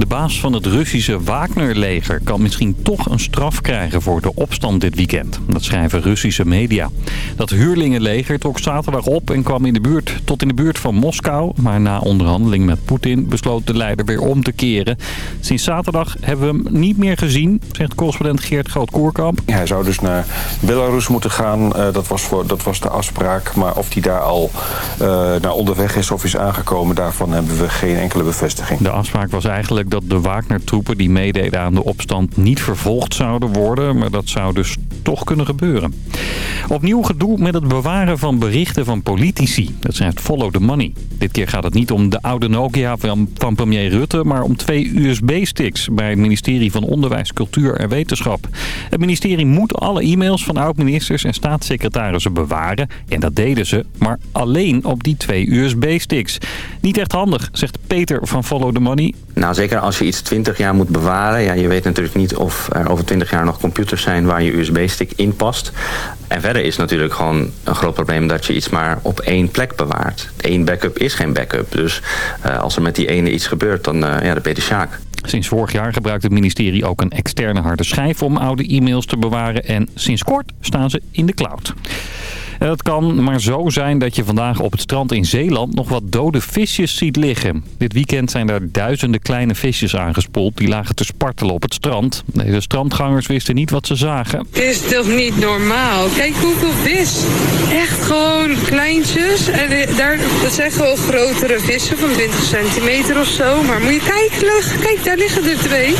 De baas van het Russische Wagner-leger kan misschien toch een straf krijgen voor de opstand dit weekend. Dat schrijven Russische media. Dat huurlingenleger trok zaterdag op en kwam in de buurt, tot in de buurt van Moskou. Maar na onderhandeling met Poetin besloot de leider weer om te keren. Sinds zaterdag hebben we hem niet meer gezien, zegt correspondent Geert Groot-Koerkamp. Hij zou dus naar Belarus moeten gaan. Uh, dat, was voor, dat was de afspraak. Maar of hij daar al uh, naar onderweg is of is aangekomen, daarvan hebben we geen enkele bevestiging. De afspraak was eigenlijk dat de Wagner-troepen die meededen aan de opstand niet vervolgd zouden worden. Maar dat zou dus toch kunnen gebeuren. Opnieuw gedoe met het bewaren van berichten van politici. Dat schrijft Follow the Money. Dit keer gaat het niet om de oude Nokia van, premier Rutte... maar om twee USB-sticks bij het ministerie van Onderwijs, Cultuur en Wetenschap. Het ministerie moet alle e-mails van oud-ministers en staatssecretarissen bewaren. En dat deden ze, maar alleen op die twee USB-sticks. Niet echt handig, zegt Peter van Follow the Money. Nou, zeker als je iets 20 jaar moet bewaren. Ja, je weet natuurlijk niet of er over 20 jaar nog computers zijn waar je USB-stick in past. En verder is natuurlijk gewoon een groot probleem dat je iets maar op één plek bewaart. Eén backup is geen backup. Dus uh, als er met die ene iets gebeurt, dan, uh, ja, dan ben je de sjaak. Sinds vorig jaar gebruikt het ministerie ook een externe harde schijf om oude e-mails te bewaren. En sinds kort staan ze in de cloud. Het kan maar zo zijn dat je vandaag op het strand in Zeeland nog wat dode visjes ziet liggen. Dit weekend zijn er duizenden kleine visjes aangespoeld die lagen te spartelen op het strand. Deze strandgangers wisten niet wat ze zagen. Het is toch niet normaal? Kijk hoeveel vis. Echt gewoon kleintjes. En daar, dat zijn gewoon grotere vissen van 20 centimeter of zo. Maar moet je kijken, kijk daar liggen er twee.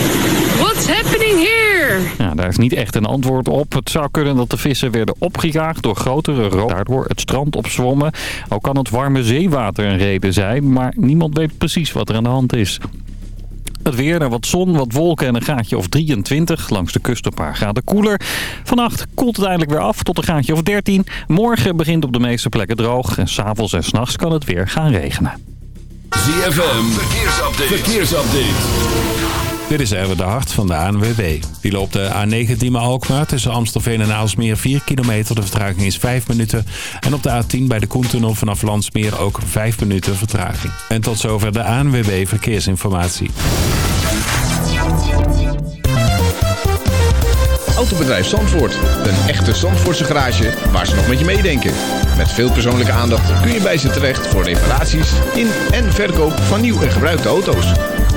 What's happening here? Daar is niet echt een antwoord op. Het zou kunnen dat de vissen werden opgejaagd door grotere Daardoor het strand opzwommen. Ook kan het warme zeewater een reden zijn, maar niemand weet precies wat er aan de hand is. Het weer, naar wat zon, wat wolken en een graadje of 23. Langs de kust een paar graden koeler. Vannacht koelt het eindelijk weer af tot een graadje of 13. Morgen begint op de meeste plekken droog. En s'avonds en s'nachts kan het weer gaan regenen. ZFM, verkeersupdate. verkeersupdate. Dit is even de hart van de ANWB. Die loopt de A9 Diemen Alkmaar tussen Amstelveen en Aalsmeer 4 kilometer. De vertraging is 5 minuten. En op de A10 bij de Koentunnel vanaf Landsmeer ook 5 minuten vertraging. En tot zover de ANWB Verkeersinformatie. Autobedrijf Zandvoort. Een echte Zandvoortse garage waar ze nog met je meedenken. Met veel persoonlijke aandacht kun je bij ze terecht voor reparaties in en verkoop van nieuw en gebruikte auto's.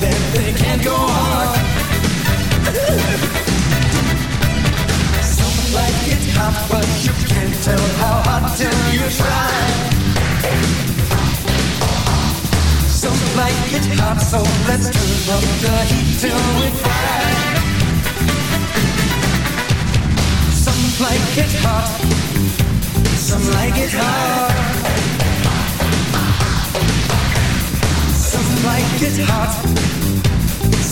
that can't go on. Some like it hot, but you can't tell how you try. Some like it hot, so let's turn up the we fry. Some like it hot, some like it hot. like it hot.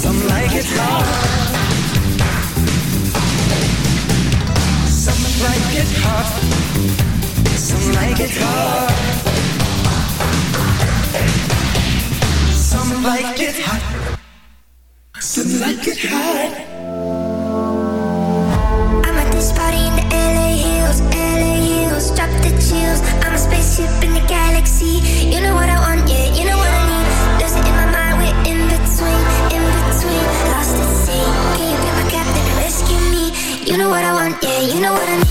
Some like it hard. Some like it hot. Some like it hot. Some like it hot. Some like it hot. know what I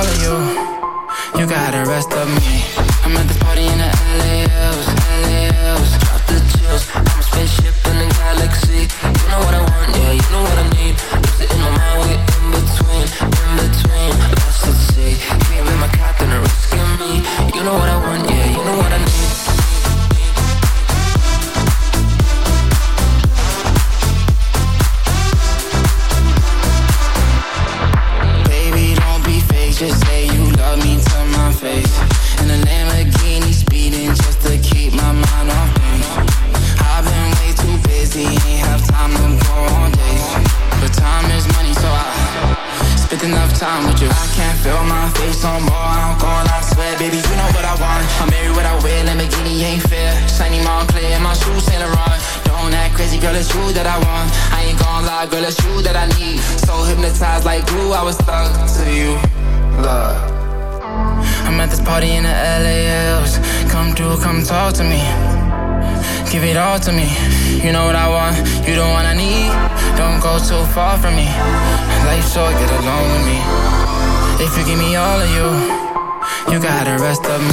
all of you. You got the rest of me. I'm at this party in the LAOs, LAOs Drop the chills, I'm a spaceship. Give it all to me. You know what I want, you the one I need. Don't go too far from me. Life's short, get along with me. If you give me all of you, you got the rest of me.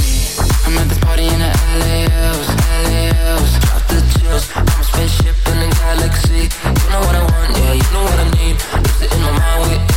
I'm at this party in the LAOs, LAOs. Drop the chills. I'm a spaceship in the galaxy. You know what I want, yeah, you know what I need. Lose it in my mind with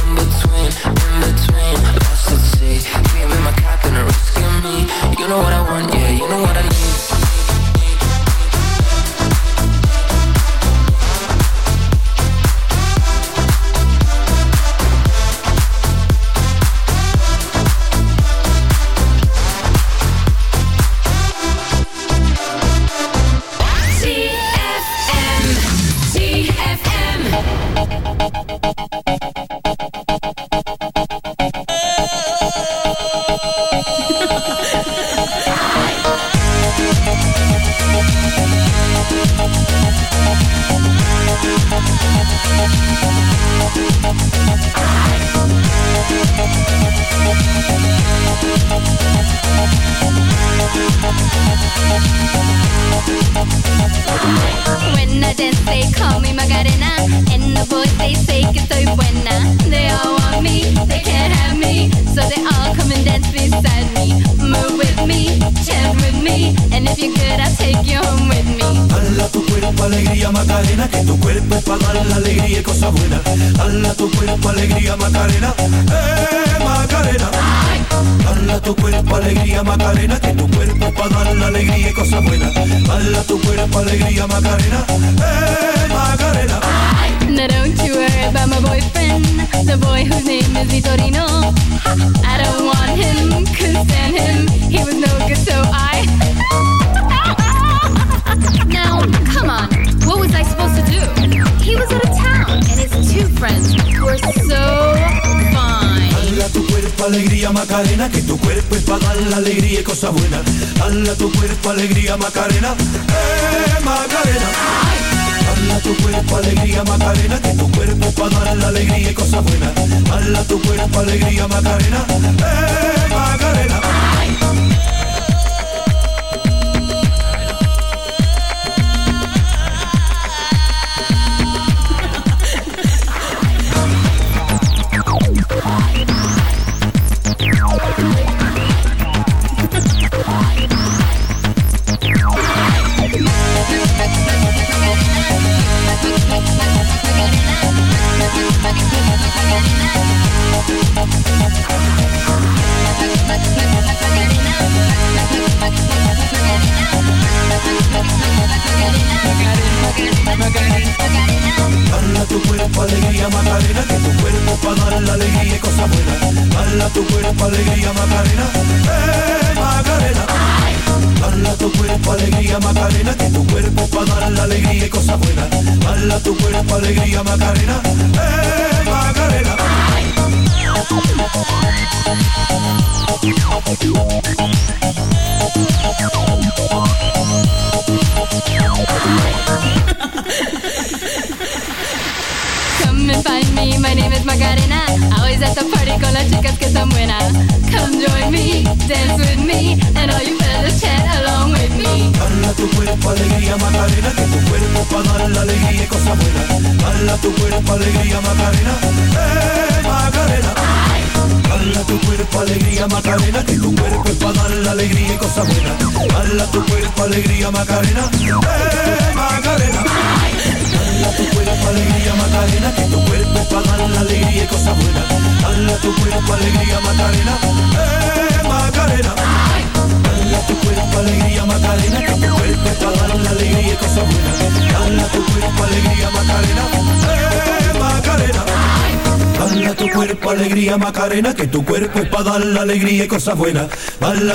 cosas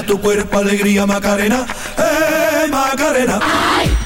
tu cuerpo, alegría, Macarena. ¡Eh, Macarena! ¡Ay!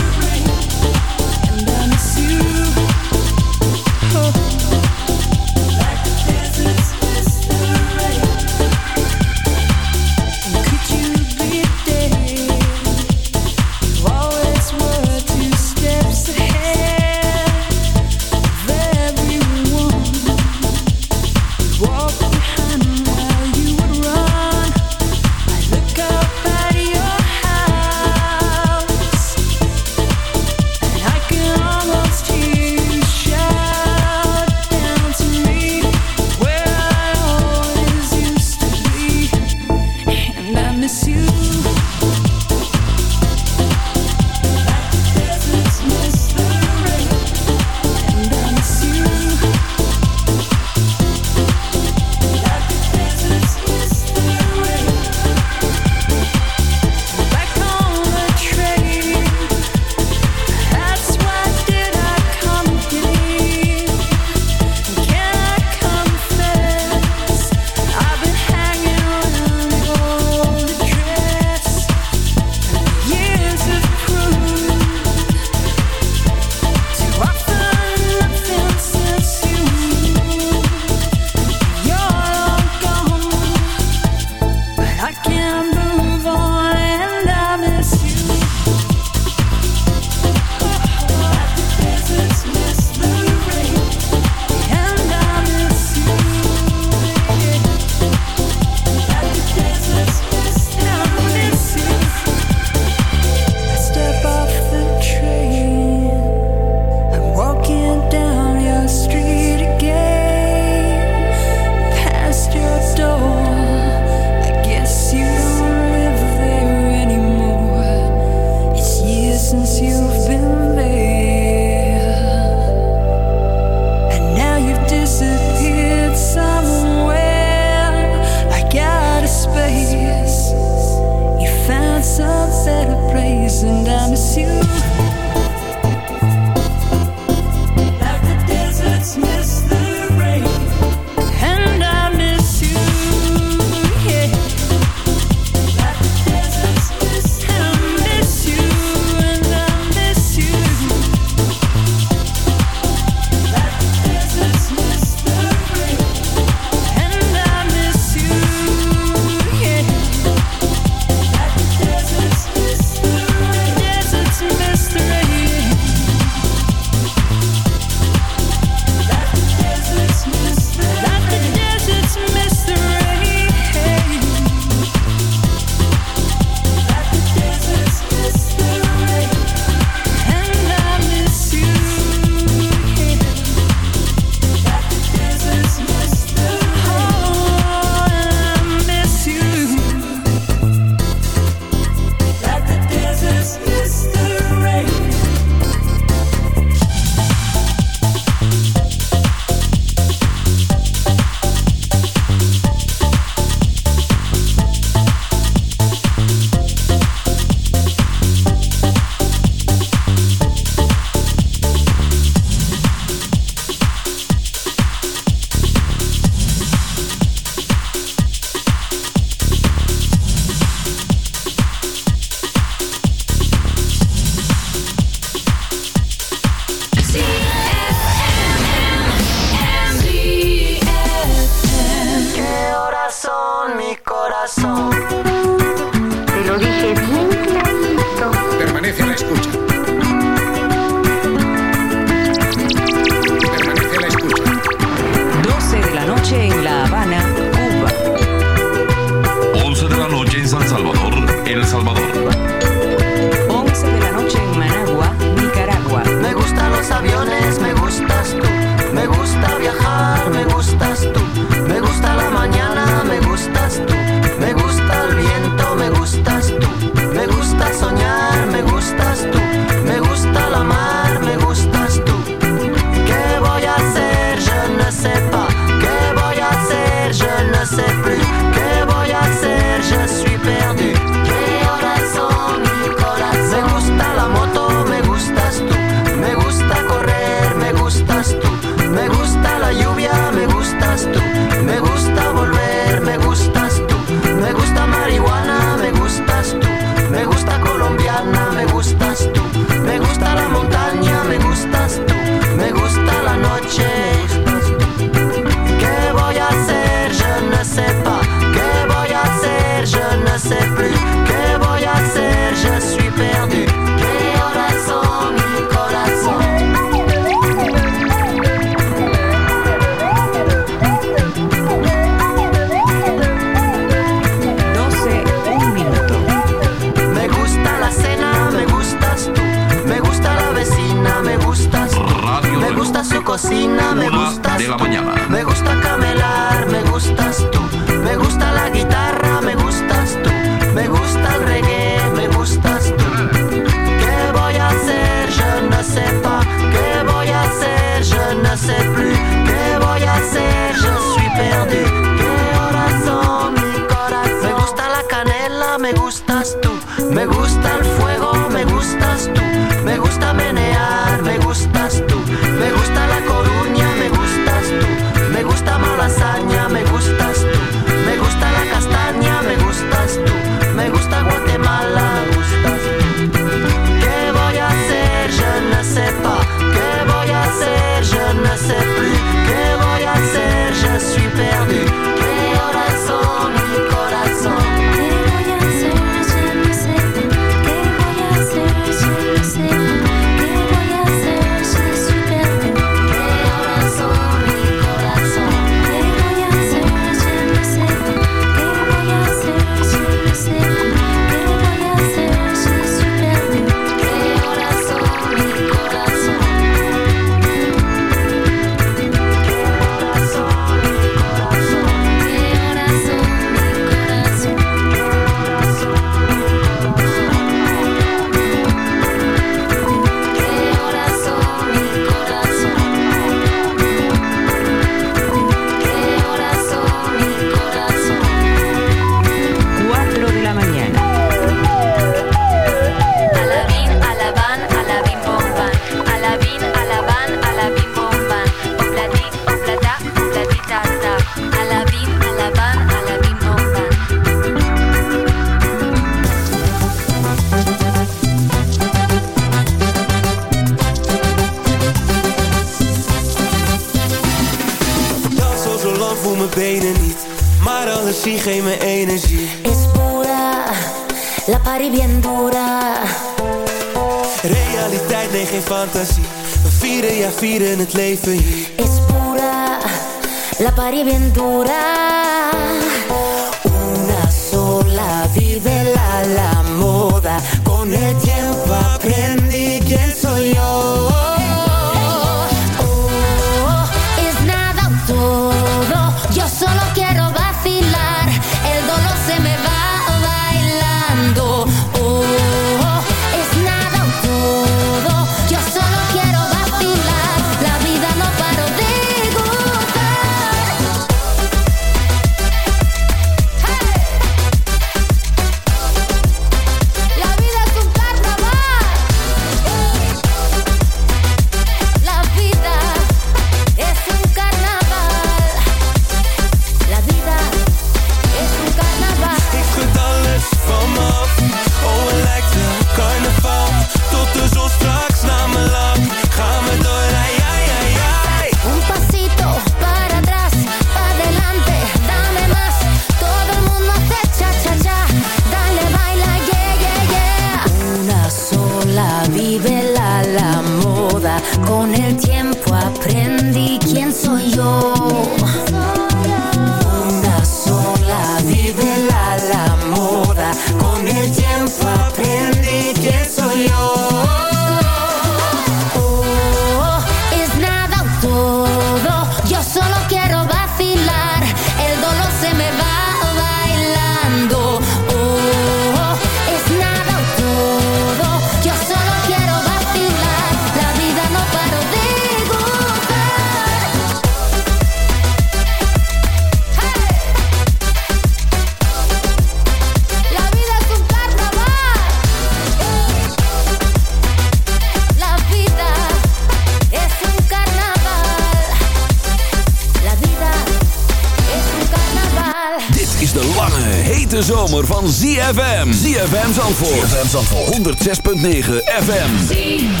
ZFM.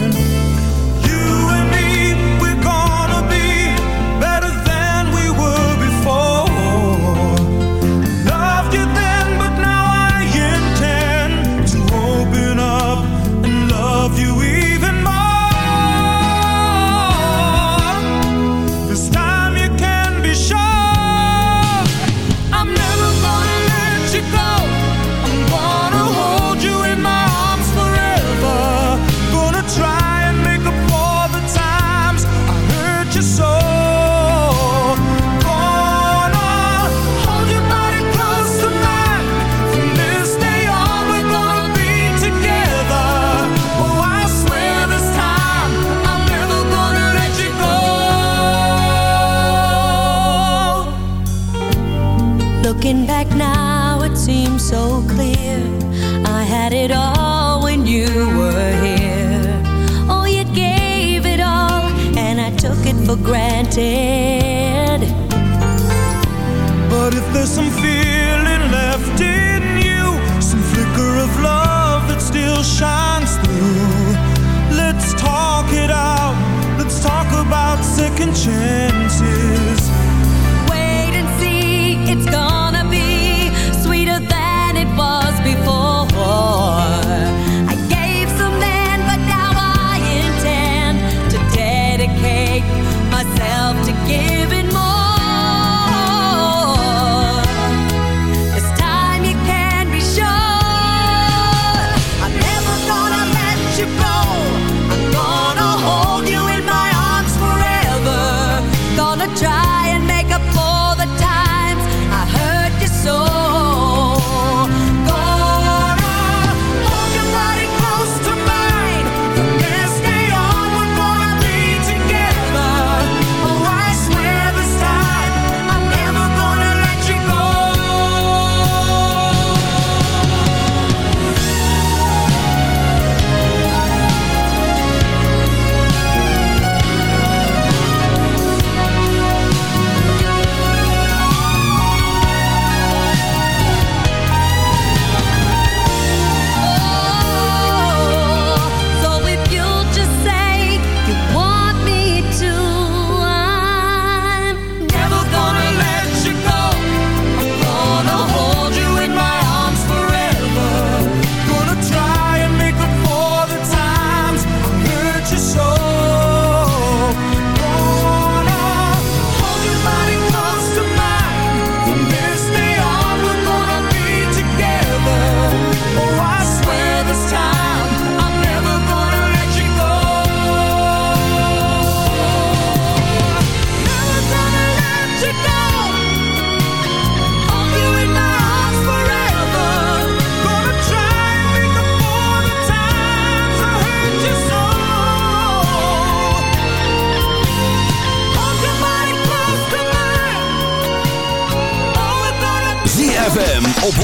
FM op 106.9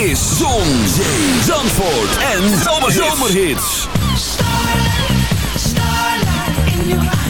is Zon, Zee, Zandvoort en Zomerhits. Starlight, starlight in your.